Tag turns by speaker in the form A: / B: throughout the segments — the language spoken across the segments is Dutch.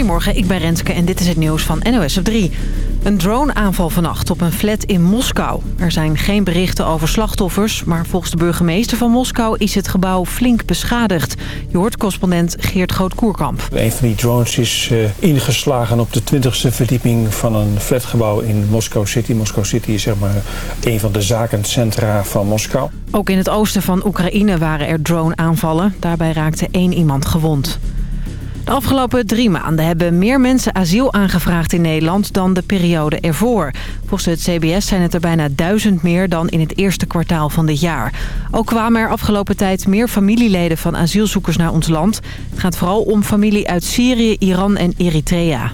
A: Goedemorgen, ik ben Renske en dit is het nieuws van NOS op 3. Een droneaanval vannacht op een flat in Moskou. Er zijn geen berichten over slachtoffers, maar volgens de burgemeester van Moskou is het gebouw flink beschadigd. Je hoort correspondent Geert Groot-Koerkamp.
B: Een van die drones is uh, ingeslagen op de 20e verdieping van een flatgebouw in Moskou City. Moskou City is zeg maar een van de zakencentra van Moskou.
A: Ook in het oosten van Oekraïne waren er droneaanvallen. Daarbij raakte één iemand gewond. Afgelopen drie maanden hebben meer mensen asiel aangevraagd in Nederland dan de periode ervoor. Volgens het CBS zijn het er bijna duizend meer dan in het eerste kwartaal van dit jaar. Ook kwamen er afgelopen tijd meer familieleden van asielzoekers naar ons land. Het gaat vooral om familie uit Syrië, Iran en Eritrea.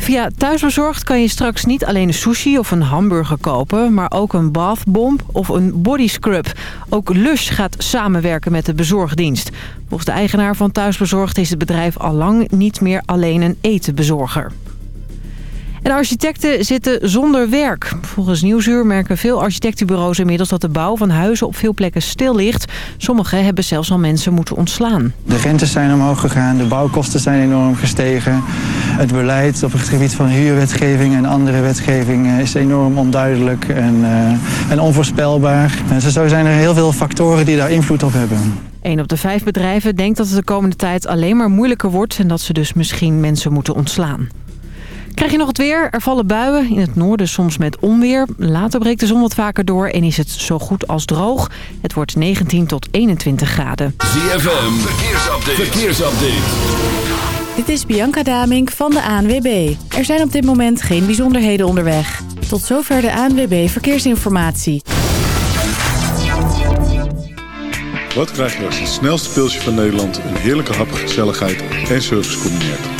A: Via Thuisbezorgd kan je straks niet alleen een sushi of een hamburger kopen... maar ook een bathbomb of een body scrub. Ook Lush gaat samenwerken met de bezorgdienst. Volgens de eigenaar van Thuisbezorgd is het bedrijf al lang niet meer alleen een etenbezorger. En architecten zitten zonder werk. Volgens Nieuwsuur merken veel architectenbureaus inmiddels dat de bouw van huizen op veel plekken stil ligt. Sommigen hebben zelfs al mensen moeten ontslaan.
C: De rentes zijn omhoog gegaan, de bouwkosten zijn enorm gestegen. Het beleid op het gebied van huurwetgeving en andere wetgeving eh, is enorm onduidelijk en, uh, en onvoorspelbaar. En zo zijn er heel veel factoren die daar invloed op hebben.
A: Een op de vijf bedrijven denkt dat het de komende tijd alleen maar moeilijker wordt... en dat ze dus misschien mensen moeten ontslaan. Krijg je nog het weer? Er vallen buien. In het noorden soms met onweer. Later breekt de zon wat vaker door en is het zo goed als droog. Het wordt 19 tot 21 graden.
D: ZFM, verkeersupdate. verkeersupdate.
E: Dit is Bianca Damink van de ANWB. Er zijn op dit moment geen bijzonderheden onderweg. Tot zover de ANWB Verkeersinformatie.
F: Wat krijg je als het snelste pilsje van Nederland... een heerlijke hap, gezelligheid en service combineert?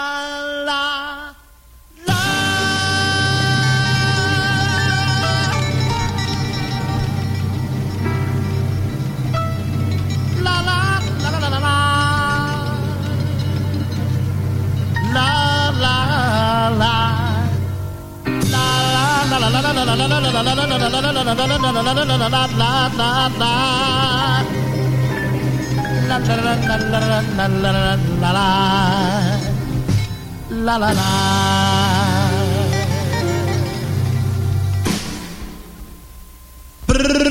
G: La la la Chuck,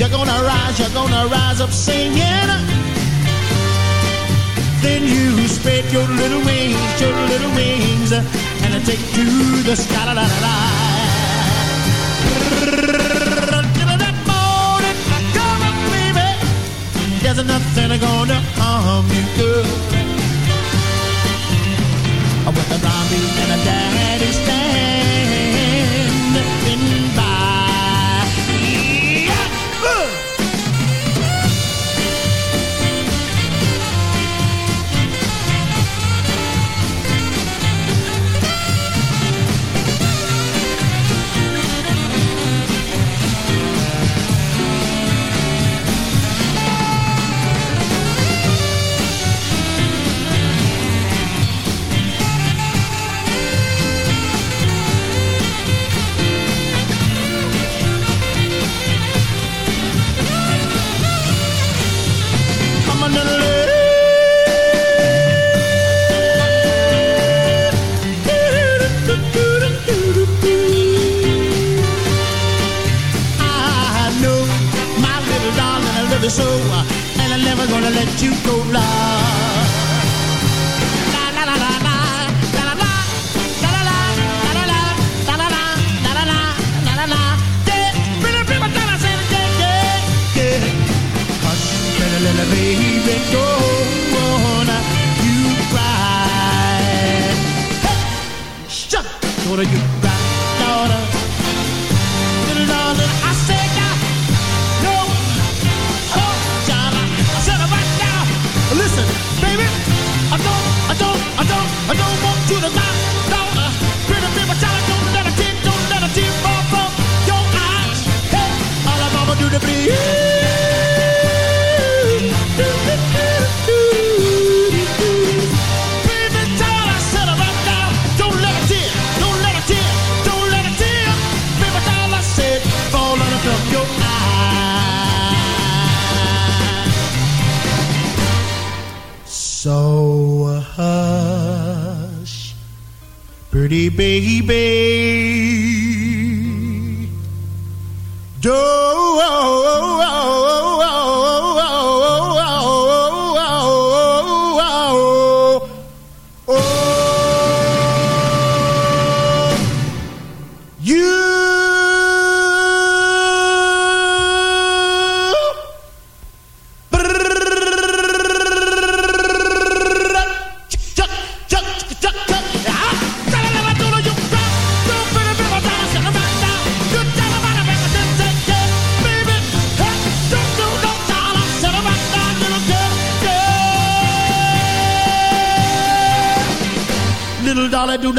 G: You're gonna rise, you're gonna rise up singing. Then you spread your little wings, your little wings, and take to the sky. La, la, la, la. That morning, come up, baby. There's nothing gonna harm you, girl. With a zombie and a dance.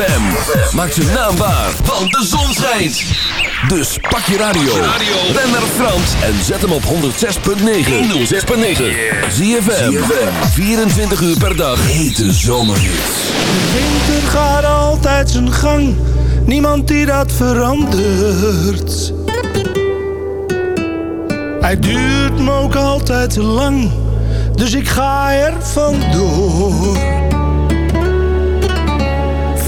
D: ZFM. Maak zijn naam waar, want de zon schijnt. Dus pak je radio. Ben naar Frans en zet hem op 106.9. 106.9. ZFM. 24 uur per dag. Hete zomerhits.
H: De winter gaat altijd zijn gang. Niemand die dat verandert. Hij duurt me ook altijd te lang. Dus ik ga er vandoor.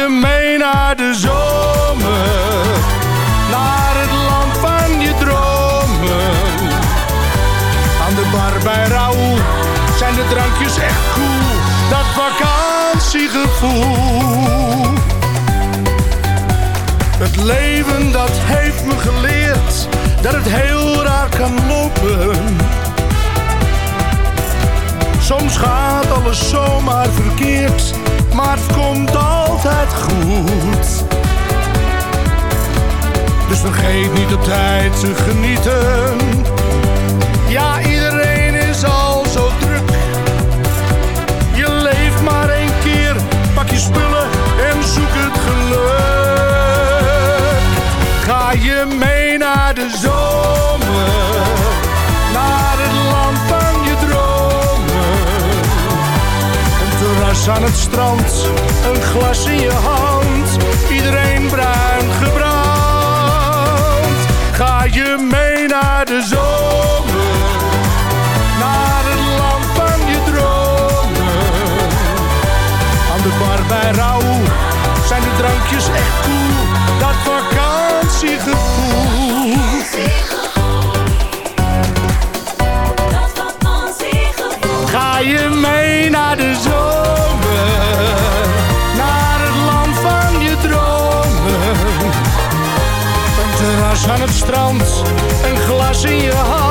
H: Je mee naar de zomer, naar het land van je dromen. Aan de bar bij Raoul zijn de drankjes echt cool, dat vakantiegevoel. Het leven dat heeft me geleerd dat het heel raar kan lopen. Soms gaat alles zomaar verkeerd, maar het komt altijd goed. Dus vergeet niet op tijd te genieten. Ja, aan het strand, een glas in je hand, aan het strand, een glas in je hand,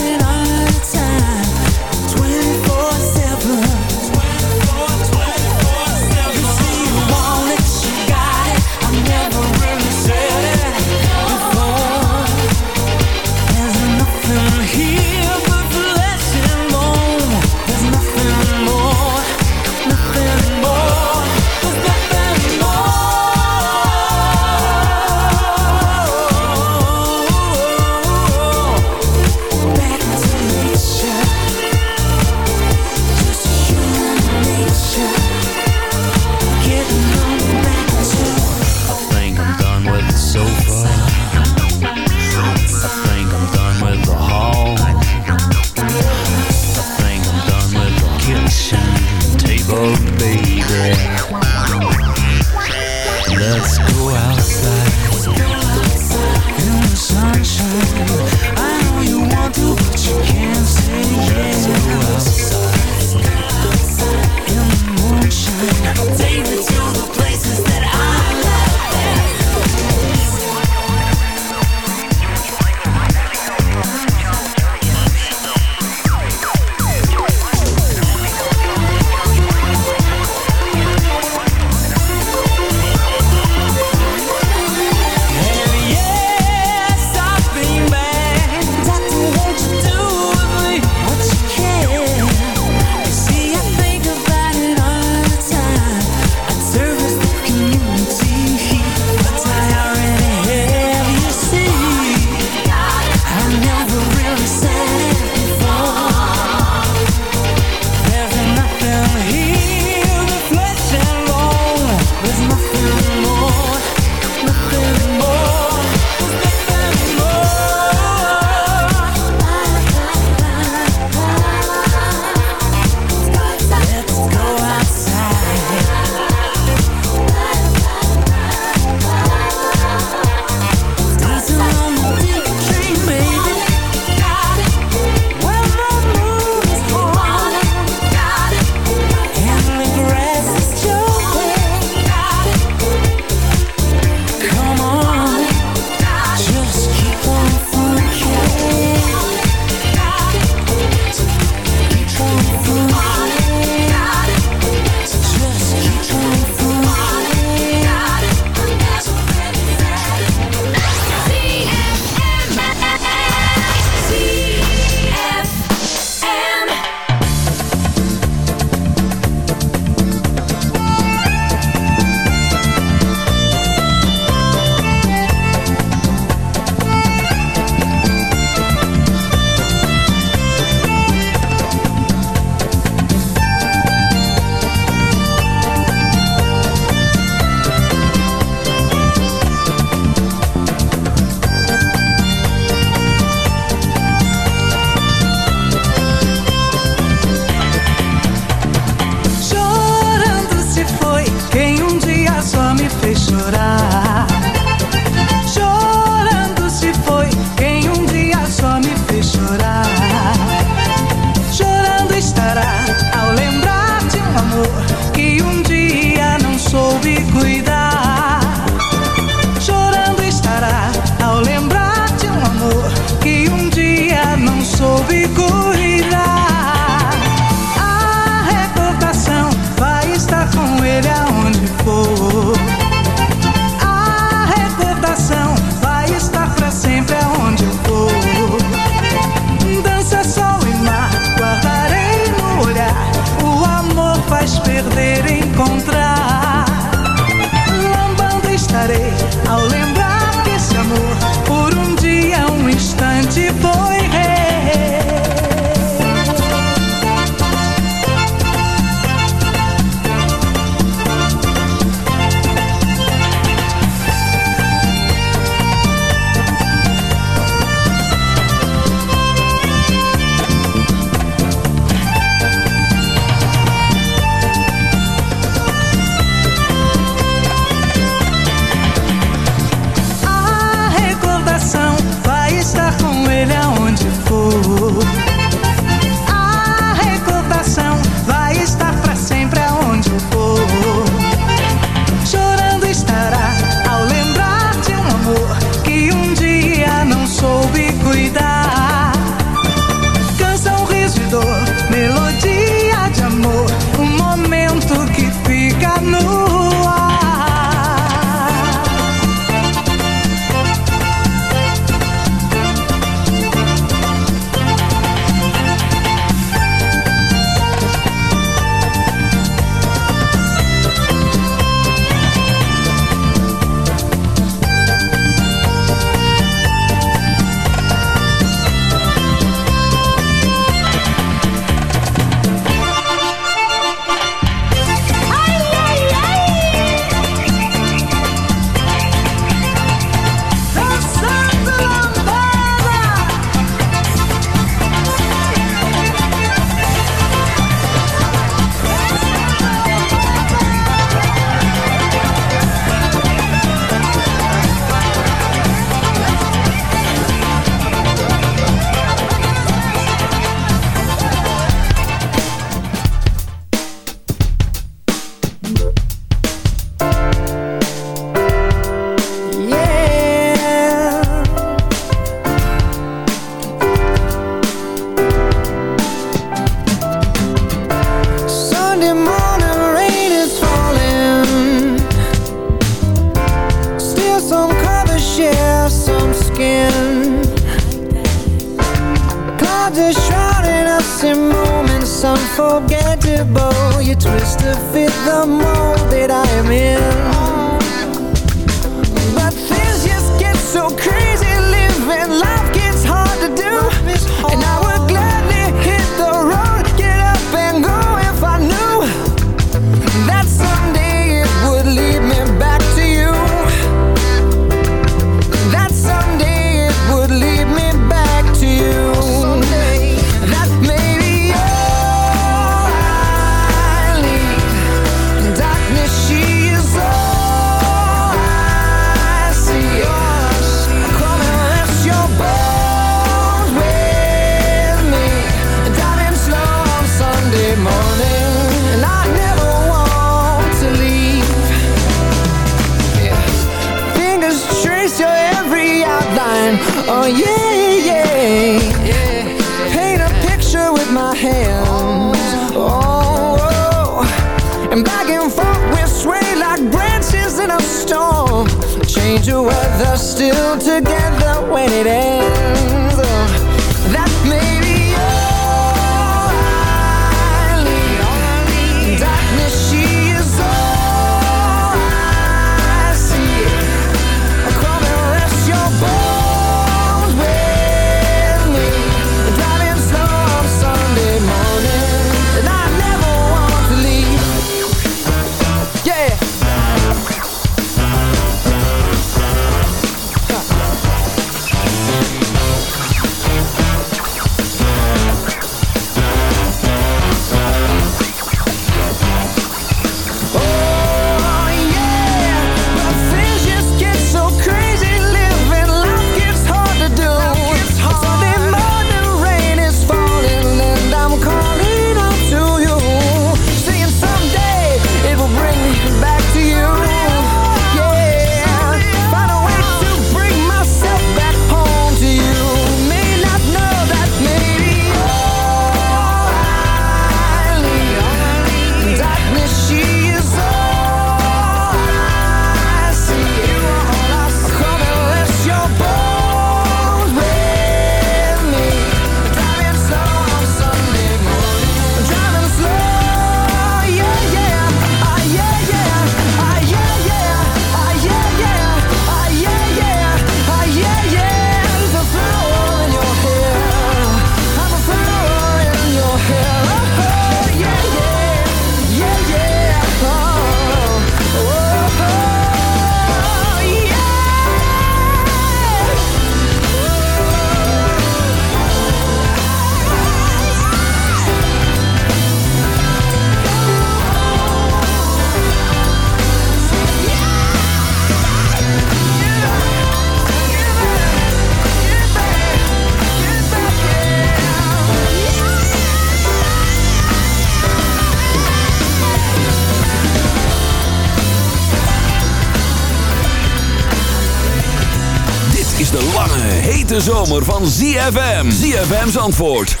D: hete zomer van ZFM. ZFM's antwoord 106.9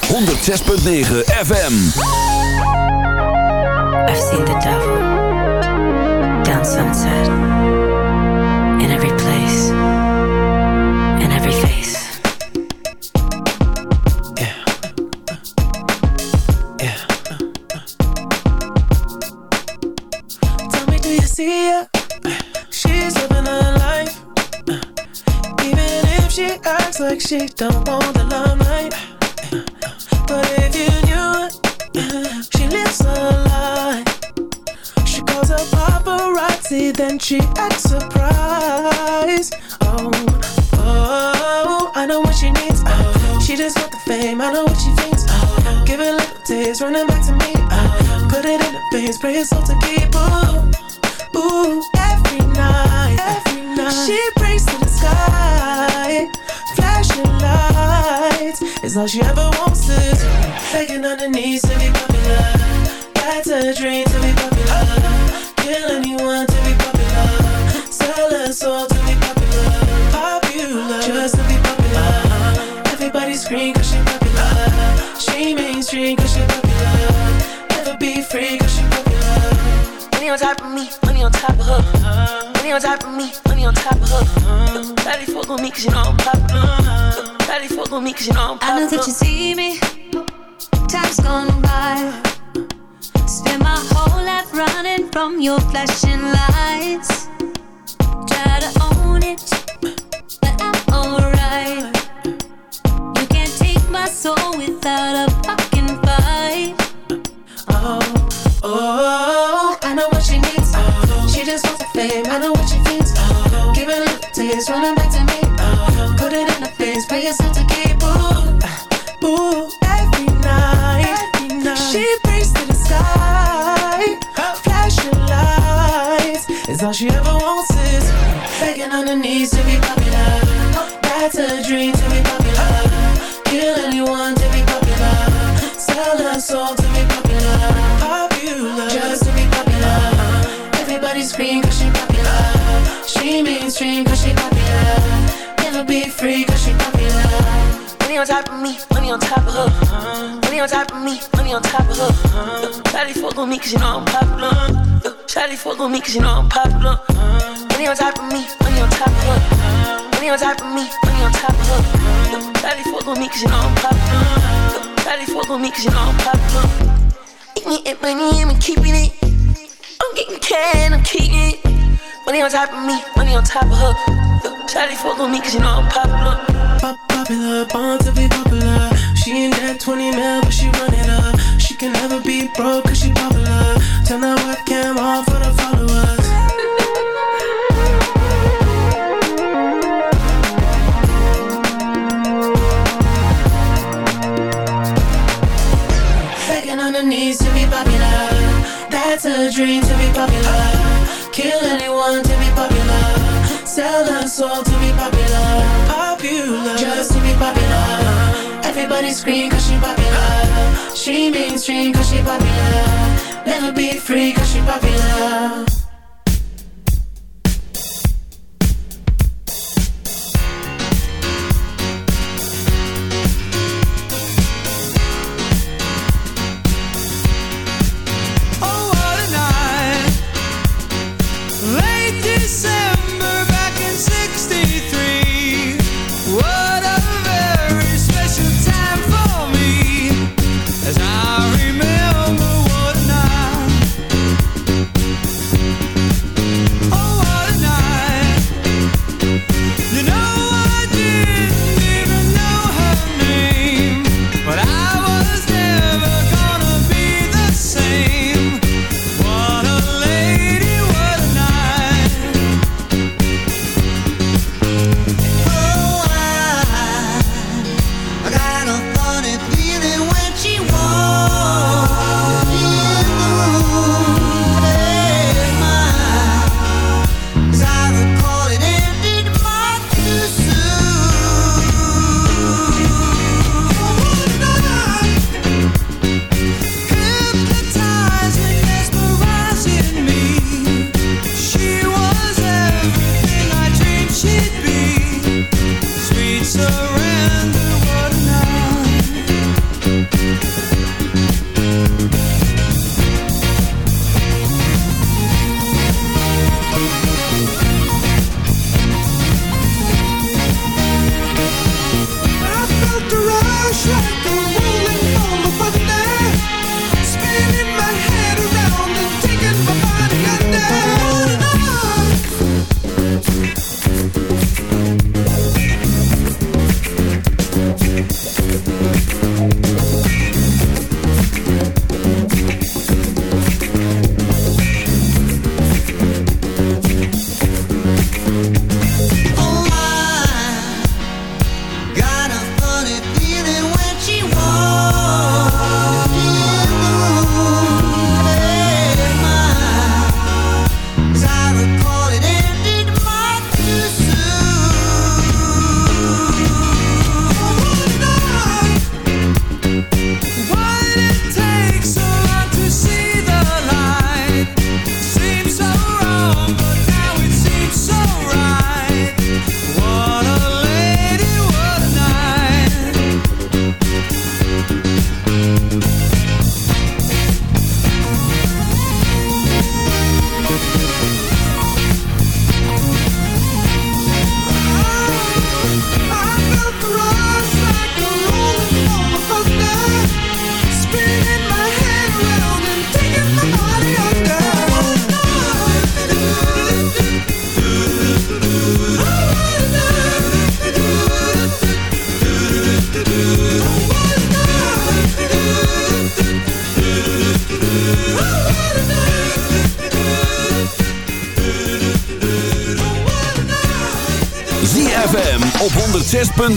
D: FM.
I: I've seen the devil down sunset.
J: She don't want the
K: love. Without a fucking fight.
J: Oh, oh, I know what she needs. Oh, she just wants the fame. I know what she thinks. Oh, give it a taste, running back to me. Oh, put it in the face, pay yourself to keep. Ooh, ooh, every night, every night. she prays to the sky. Her Flashing lights is all she ever wants is begging on her knees to be cause
L: you know I'm popular. Yo, Shawty fuck on me cause you know I'm popular. Money on top of me, money on top of her. Money on top of me, money on top of her. Shawty fuck on me cause you know I'm popular. Shawty fuck on me cause you know I'm popular. Eating it, money, I'm keeping it. I'm getting can, I'm keeping it. Money on top of me, money on top of her. Yo, Shawty fuck on me cause you know I'm popular.
J: Pop popular, born to be popular. She ain't that 20 mil, but she run it up. Can never be broke cause she popular. Turn that webcam off for the followers. Begging on knees to be popular. That's a dream to be popular. Kill anyone to be popular. Sell her soul to be popular. Popular. Just to be popular. Everybody scream cause she popular. She mainstream cause she popular. Never be free cause she popular.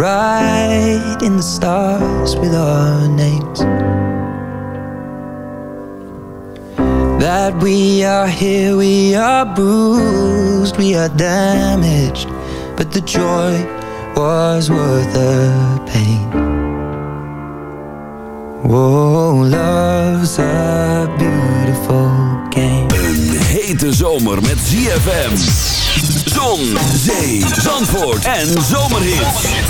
M: right in the stars with our names. That we are here, we are bruised, we are damaged But the joy was worth the pain. Oh, love's a beautiful game.
D: Een hete zomer met ZFM Zon, zee, zandvoort en zomerhit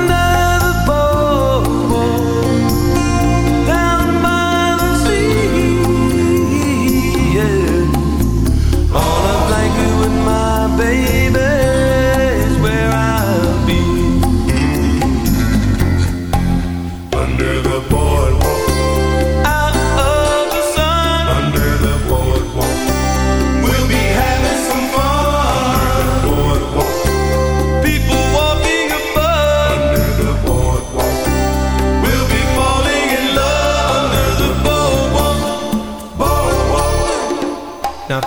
M: baby.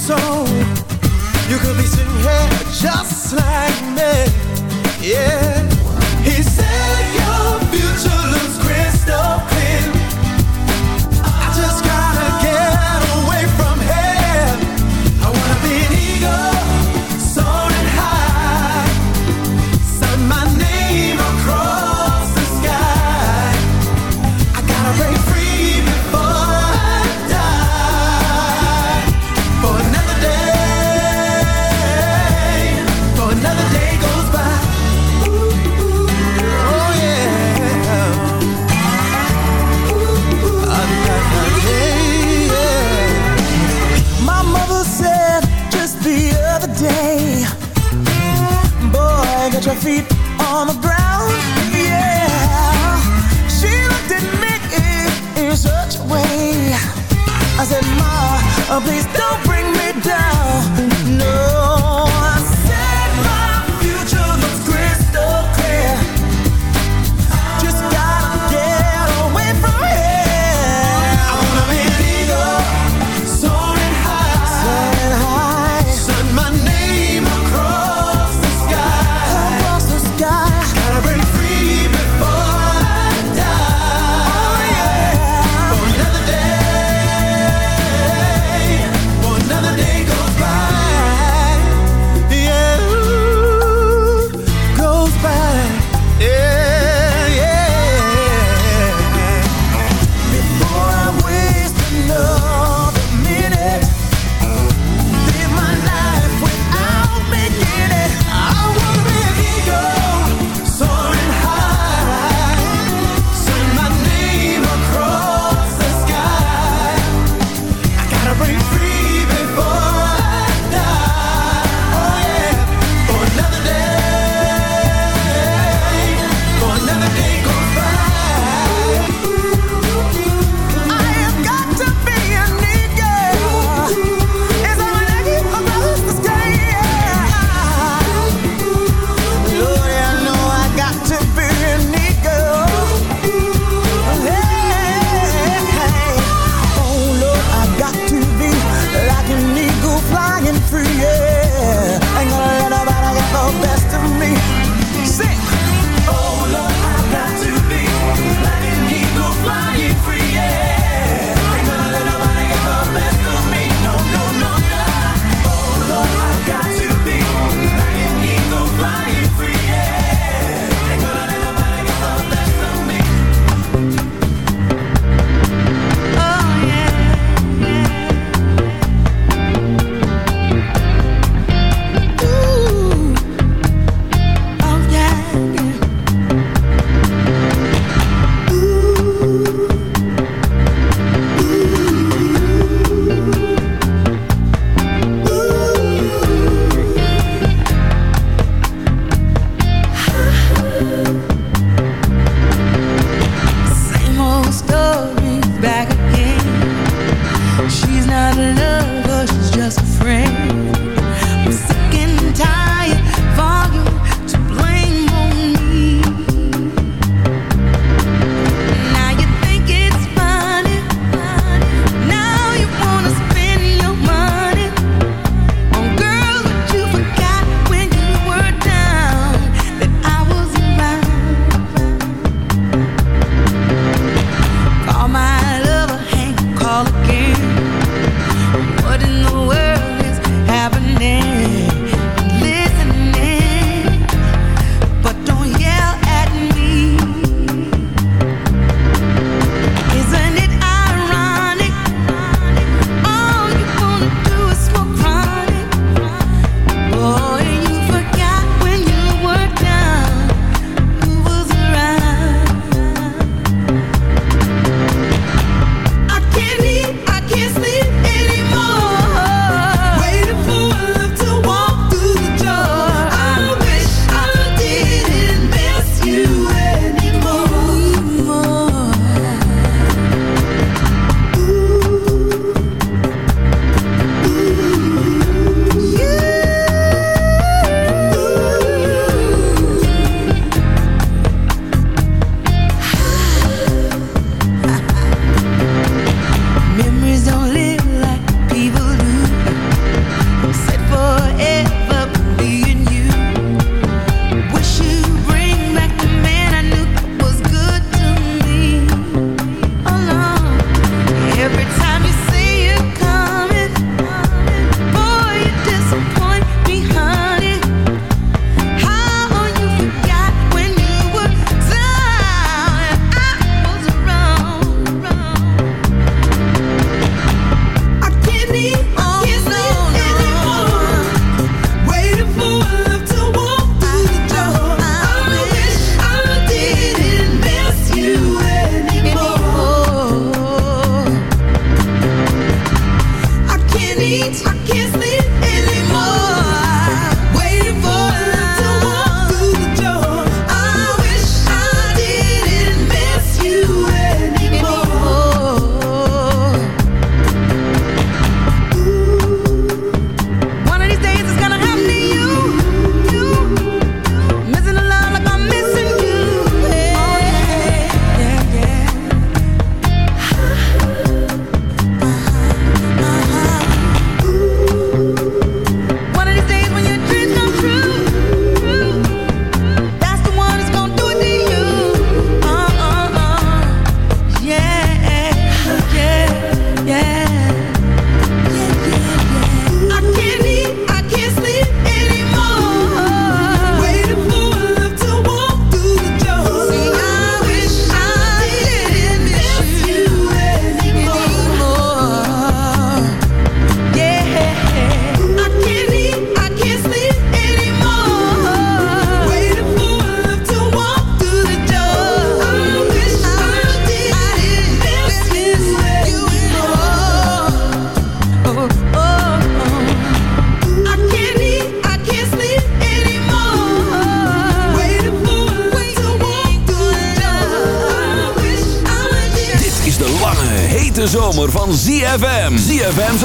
N: So You could be sitting here just like me, yeah. please don't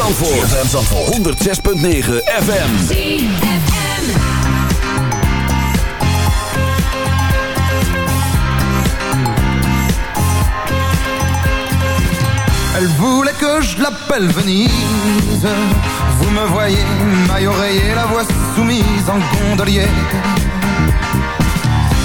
D: Zandvoort. ZFM Zandvoort. 106.9 FM.
O: Elle voulait que je l'appelle Venise. Vous me voyez, maille oreiller, la voix soumise en gondolier.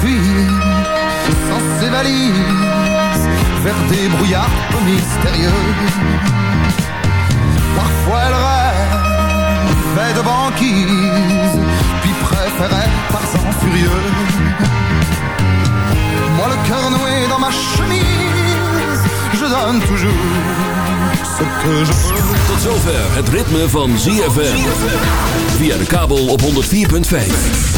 O: Fui sans ses valises vers des brouillards mystérieux. Parfois elle rêvait de banquise, puis préférait Tarzan furieux. Moi le cœur noué dans ma chemise, je donne toujours ce que je peux.
D: Tot zover het ritme van ZFM. Via de kabel op 104.5.